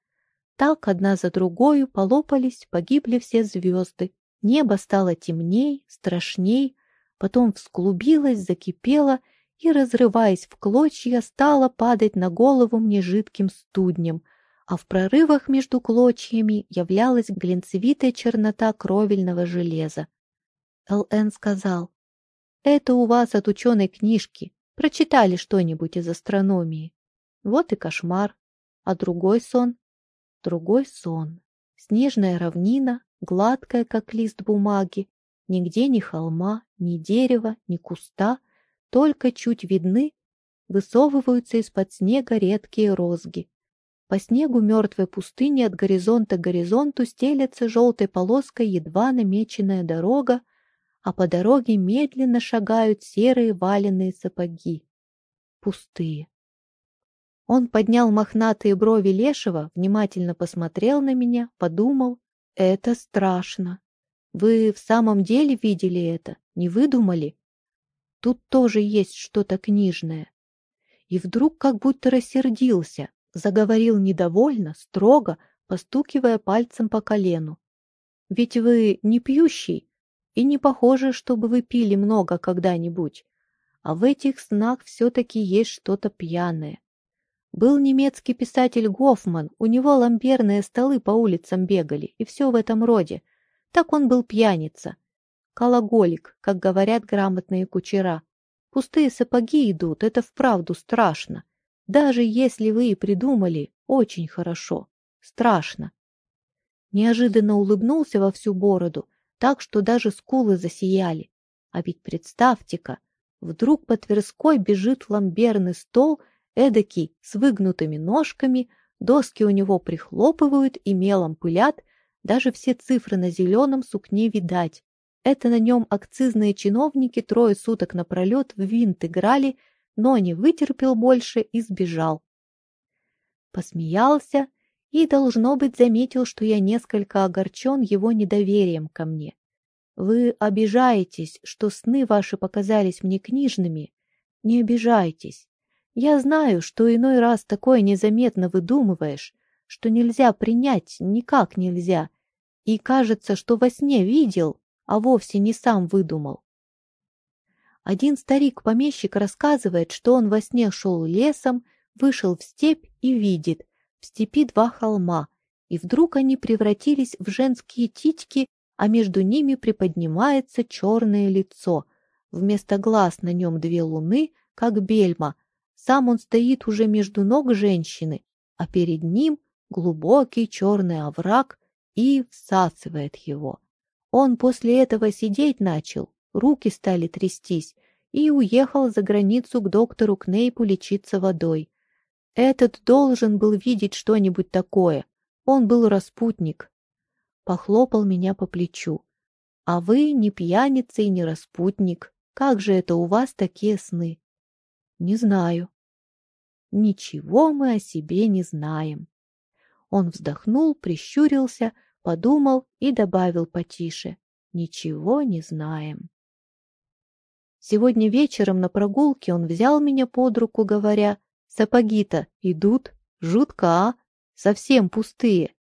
Так одна за другою полопались, погибли все звезды. Небо стало темней, страшней, потом всклубилось, закипело и, разрываясь в клочья, стало падать на голову мне жидким студнем, а в прорывах между клочьями являлась глинцевитая чернота кровельного железа. Л.Н. сказал, «Это у вас от ученой книжки. Прочитали что-нибудь из астрономии. Вот и кошмар. А другой сон? Другой сон. Снежная равнина, гладкая, как лист бумаги. Нигде ни холма, ни дерева, ни куста. Только чуть видны, высовываются из-под снега редкие розги. По снегу мертвой пустыни от горизонта к горизонту стелется желтой полоской едва намеченная дорога, а по дороге медленно шагают серые валенные сапоги. Пустые. Он поднял мохнатые брови Лешего, внимательно посмотрел на меня, подумал. «Это страшно. Вы в самом деле видели это? Не выдумали? Тут тоже есть что-то книжное». И вдруг как будто рассердился, заговорил недовольно, строго, постукивая пальцем по колену. «Ведь вы не пьющий, и не похоже, чтобы вы пили много когда-нибудь. А в этих снах все-таки есть что-то пьяное. Был немецкий писатель Гофман, у него ламберные столы по улицам бегали, и все в этом роде. Так он был пьяница. Кологолик, как говорят грамотные кучера. Пустые сапоги идут, это вправду страшно. Даже если вы и придумали, очень хорошо. Страшно. Неожиданно улыбнулся во всю бороду, так, что даже скулы засияли. А ведь представьте-ка, вдруг по Тверской бежит ламберный стол, эдакий, с выгнутыми ножками, доски у него прихлопывают и мелом пылят, даже все цифры на зеленом сукне видать. Это на нем акцизные чиновники трое суток напролет в винт играли, но не вытерпел больше и сбежал. Посмеялся и, должно быть, заметил, что я несколько огорчен его недоверием ко мне. Вы обижаетесь, что сны ваши показались мне книжными? Не обижайтесь. Я знаю, что иной раз такое незаметно выдумываешь, что нельзя принять, никак нельзя, и кажется, что во сне видел, а вовсе не сам выдумал. Один старик-помещик рассказывает, что он во сне шел лесом, вышел в степь и видит, в степи два холма, и вдруг они превратились в женские титьки, а между ними приподнимается черное лицо. Вместо глаз на нем две луны, как бельма. Сам он стоит уже между ног женщины, а перед ним глубокий черный овраг и всасывает его. Он после этого сидеть начал, руки стали трястись, и уехал за границу к доктору Кнейпу лечиться водой. Этот должен был видеть что-нибудь такое. Он был распутник. Похлопал меня по плечу. А вы не пьяница и не распутник. Как же это у вас такие сны? Не знаю. Ничего мы о себе не знаем. Он вздохнул, прищурился, подумал и добавил потише. Ничего не знаем. Сегодня вечером на прогулке он взял меня под руку, говоря, Сапоги-то идут, жутко, а? Совсем пустые.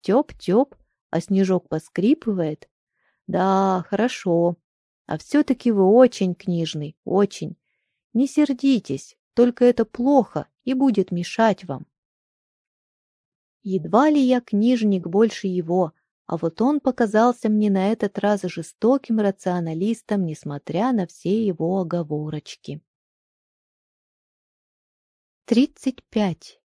Тёп-тёп, а снежок поскрипывает. Да, хорошо. А все-таки вы очень книжный, очень. Не сердитесь, только это плохо и будет мешать вам. Едва ли я книжник больше его, а вот он показался мне на этот раз жестоким рационалистом, несмотря на все его оговорочки. 35.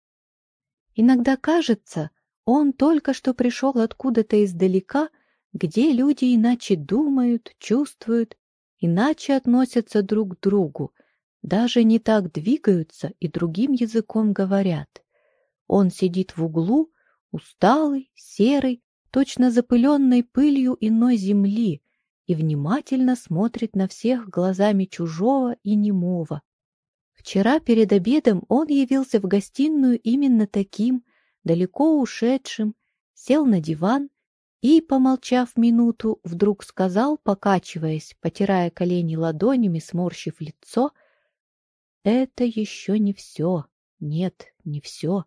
Иногда кажется, он только что пришел откуда-то издалека, где люди иначе думают, чувствуют, иначе относятся друг к другу, даже не так двигаются и другим языком говорят. Он сидит в углу, усталый, серый, точно запыленной пылью иной земли, и внимательно смотрит на всех глазами чужого и немого. Вчера перед обедом он явился в гостиную именно таким, далеко ушедшим, сел на диван и, помолчав минуту, вдруг сказал, покачиваясь, потирая колени ладонями, сморщив лицо, «Это еще не все, нет, не все».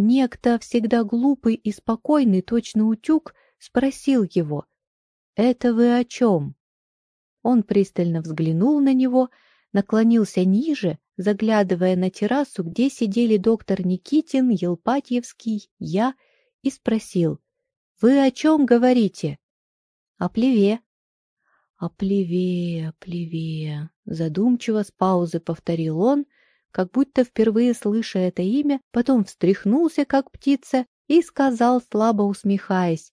Некто, всегда глупый и спокойный, точно утюг, спросил его, «Это вы о чем?» Он пристально взглянул на него, наклонился ниже, заглядывая на террасу, где сидели доктор Никитин, Елпатьевский, я, и спросил, «Вы о чем говорите?» «О плеве». «О плеве, о плеве», — задумчиво с паузы повторил он, как будто впервые слыша это имя, потом встряхнулся, как птица, и сказал, слабо усмехаясь,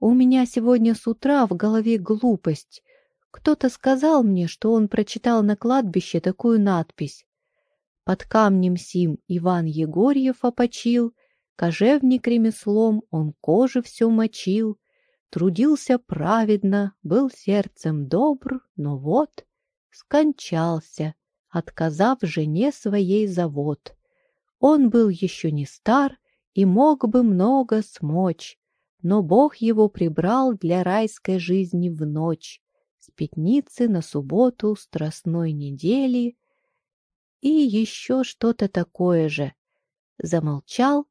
«У меня сегодня с утра в голове глупость. Кто-то сказал мне, что он прочитал на кладбище такую надпись. Под камнем сим Иван Егорьев опочил, Кожевник ремеслом он кожи все мочил, Трудился праведно, был сердцем добр, Но вот скончался, отказав жене своей завод. Он был еще не стар и мог бы много смочь, но Бог его прибрал для райской жизни в ночь, с пятницы на субботу страстной недели и еще что-то такое же. Замолчал,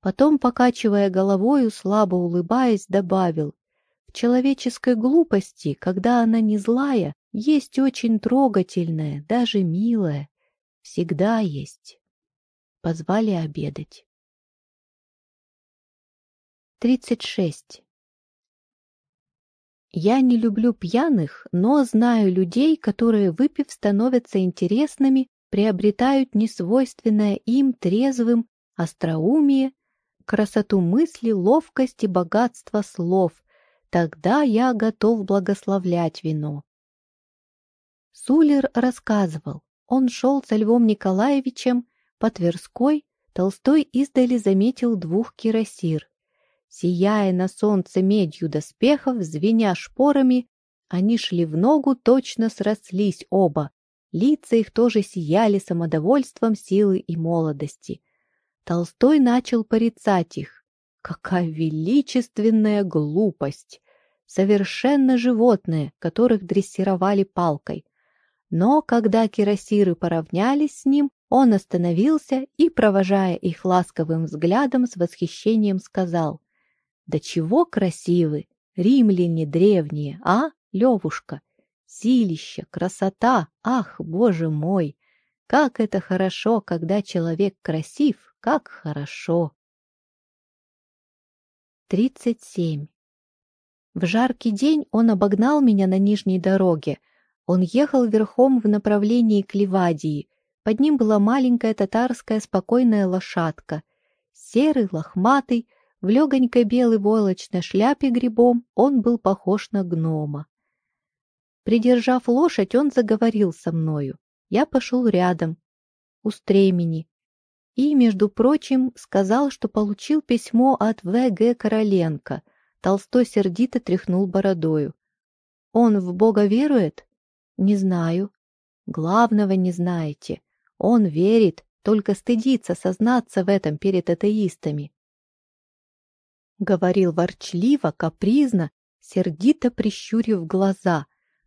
потом, покачивая головою, слабо улыбаясь, добавил, в человеческой глупости, когда она не злая, есть очень трогательное, даже милое. Всегда есть. Позвали обедать. 36. Я не люблю пьяных, но знаю людей, которые, выпив, становятся интересными, приобретают несвойственное им трезвым остроумие, красоту мысли, ловкость и богатство слов. Тогда я готов благословлять вино. Сулер рассказывал, он шел со Львом Николаевичем по Тверской, Толстой издали заметил двух кирасир. Сияя на солнце медью доспехов, звеня шпорами, они шли в ногу, точно срослись оба. Лица их тоже сияли самодовольством силы и молодости. Толстой начал порицать их. Какая величественная глупость! Совершенно животные, которых дрессировали палкой. Но когда кирасиры поравнялись с ним, он остановился и, провожая их ласковым взглядом, с восхищением сказал — да чего красивы римляне древние, а, Левушка? Силища, красота, ах, боже мой! Как это хорошо, когда человек красив, как хорошо! 37. В жаркий день он обогнал меня на нижней дороге. Он ехал верхом в направлении к Ливадии. Под ним была маленькая татарская спокойная лошадка. Серый, лохматый, в легонькой белой войлочной шляпе грибом он был похож на гнома. Придержав лошадь, он заговорил со мною. Я пошел рядом, у стремени, и, между прочим, сказал, что получил письмо от В.Г. Короленко. Толстой сердито тряхнул бородою. «Он в Бога верует?» «Не знаю». «Главного не знаете. Он верит, только стыдится сознаться в этом перед атеистами. Говорил ворчливо, капризно, сердито прищурив глаза.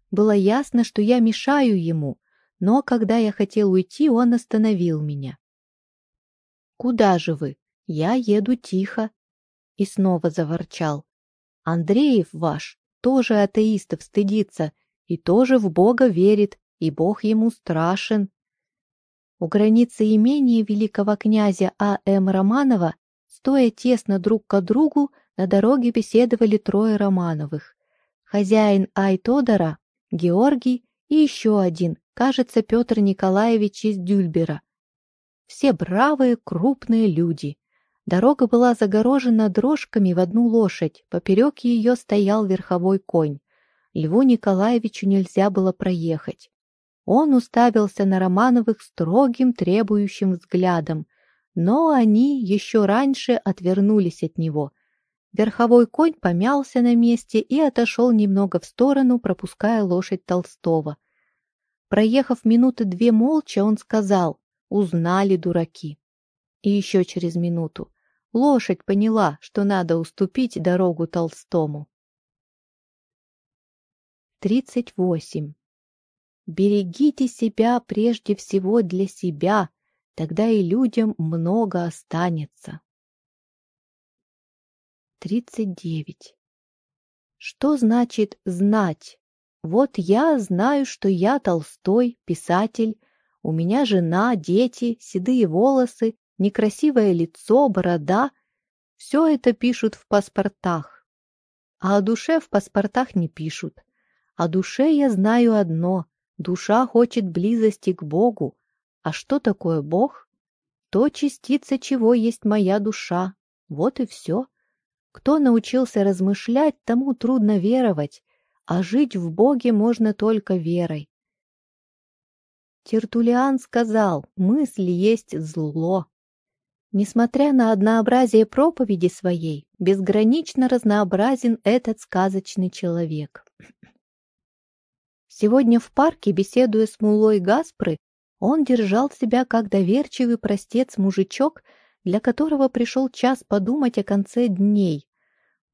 Было ясно, что я мешаю ему, но когда я хотел уйти, он остановил меня. «Куда же вы? Я еду тихо». И снова заворчал. «Андреев ваш тоже атеистов стыдится и тоже в Бога верит, и Бог ему страшен». У границы имения великого князя А.М. Романова Стоя тесно друг к другу, на дороге беседовали трое Романовых. Хозяин Айтодора, Георгий и еще один, кажется, Петр Николаевич из Дюльбера. Все бравые, крупные люди. Дорога была загорожена дрожками в одну лошадь, поперек ее стоял верховой конь. Льву Николаевичу нельзя было проехать. Он уставился на Романовых строгим, требующим взглядом, но они еще раньше отвернулись от него. Верховой конь помялся на месте и отошел немного в сторону, пропуская лошадь Толстого. Проехав минуты две молча, он сказал «Узнали дураки». И еще через минуту лошадь поняла, что надо уступить дорогу Толстому. 38. Берегите себя прежде всего для себя, тогда и людям много останется. 39. Что значит «знать»? Вот я знаю, что я Толстой, писатель, у меня жена, дети, седые волосы, некрасивое лицо, борода. Все это пишут в паспортах. А о душе в паспортах не пишут. О душе я знаю одно. Душа хочет близости к Богу. А что такое Бог? То частица, чего есть моя душа. Вот и все. Кто научился размышлять, тому трудно веровать, а жить в Боге можно только верой. Тертулиан сказал, мысль есть зло. Несмотря на однообразие проповеди своей, безгранично разнообразен этот сказочный человек. Сегодня в парке, беседуя с мулой Гаспры, он держал себя как доверчивый простец-мужичок, для которого пришел час подумать о конце дней.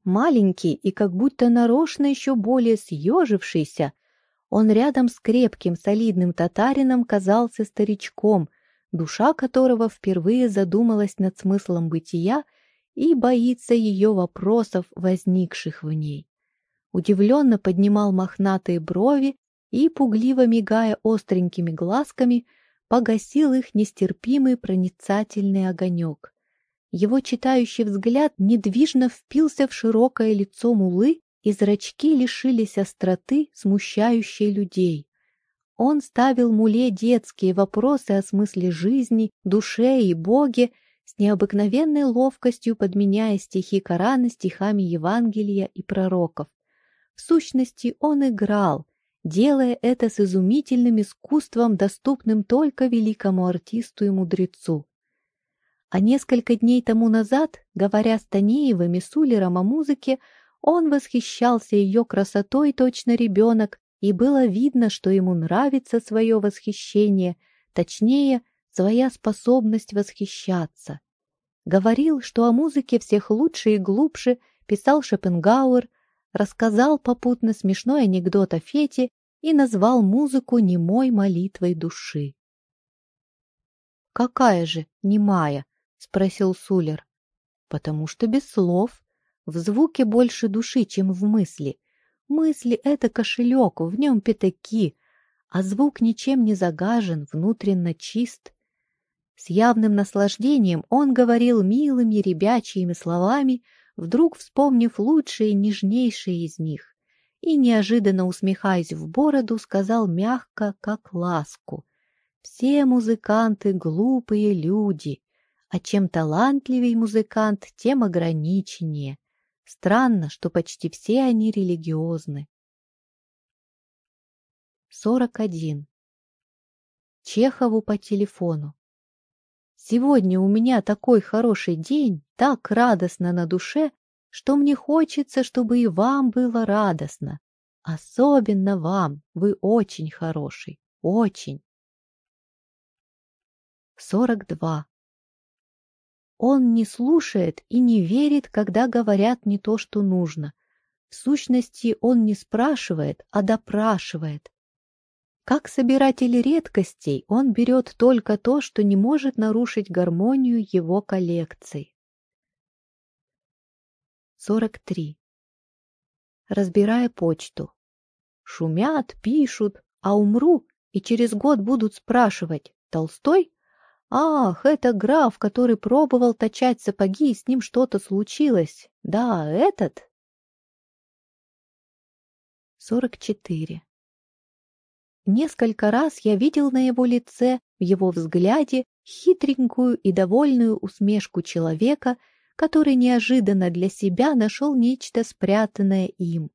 Маленький и как будто нарочно еще более съежившийся, он рядом с крепким солидным татарином казался старичком, душа которого впервые задумалась над смыслом бытия и боится ее вопросов, возникших в ней. Удивленно поднимал мохнатые брови и, пугливо мигая остренькими глазками, погасил их нестерпимый проницательный огонек. Его читающий взгляд недвижно впился в широкое лицо мулы, и зрачки лишились остроты, смущающей людей. Он ставил муле детские вопросы о смысле жизни, душе и Боге, с необыкновенной ловкостью подменяя стихи Корана стихами Евангелия и пророков. В сущности, он играл, делая это с изумительным искусством, доступным только великому артисту и мудрецу. А несколько дней тому назад, говоря с Танеевым и Сулером о музыке, он восхищался ее красотой точно ребенок, и было видно, что ему нравится свое восхищение, точнее, своя способность восхищаться. Говорил, что о музыке всех лучше и глубже писал Шопенгауэр, рассказал попутно смешной анекдот о Фете и назвал музыку немой молитвой души. «Какая же немая?» — спросил Сулер. «Потому что без слов. В звуке больше души, чем в мысли. Мысли — это кошелек, в нем пятаки, а звук ничем не загажен, внутренно чист». С явным наслаждением он говорил милыми ребячьими словами, вдруг вспомнив лучшие и нежнейшие из них, и, неожиданно усмехаясь в бороду, сказал мягко, как ласку. «Все музыканты — глупые люди, а чем талантливее музыкант, тем ограниченнее. Странно, что почти все они религиозны». 41. Чехову по телефону. Сегодня у меня такой хороший день, так радостно на душе, что мне хочется, чтобы и вам было радостно. Особенно вам, вы очень хороший, очень. 42. Он не слушает и не верит, когда говорят не то, что нужно. В сущности, он не спрашивает, а допрашивает. Как собиратель редкостей, он берет только то, что не может нарушить гармонию его коллекций. 43. Разбирая почту. Шумят, пишут, а умру, и через год будут спрашивать «Толстой?» «Ах, это граф, который пробовал точать сапоги, и с ним что-то случилось. Да, этот?» 44. Несколько раз я видел на его лице, в его взгляде, хитренькую и довольную усмешку человека, который неожиданно для себя нашел нечто спрятанное им.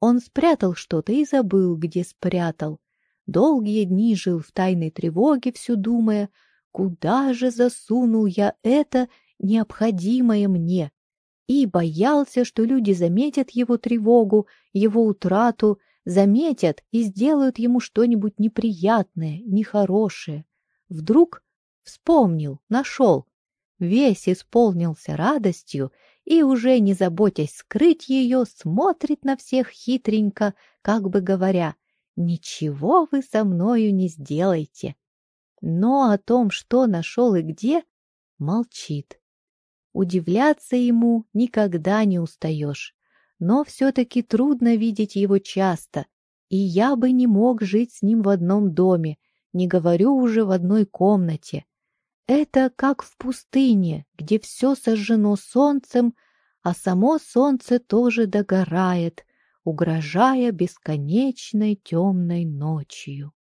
Он спрятал что-то и забыл, где спрятал. Долгие дни жил в тайной тревоге, все думая, куда же засунул я это необходимое мне? И боялся, что люди заметят его тревогу, его утрату, заметят и сделают ему что-нибудь неприятное, нехорошее. Вдруг вспомнил, нашел, весь исполнился радостью и, уже не заботясь скрыть ее, смотрит на всех хитренько, как бы говоря, «Ничего вы со мною не сделаете». Но о том, что нашел и где, молчит. Удивляться ему никогда не устаешь, но все-таки трудно видеть его часто, и я бы не мог жить с ним в одном доме, не говорю уже в одной комнате. Это как в пустыне, где все сожжено солнцем, а само солнце тоже догорает, угрожая бесконечной темной ночью.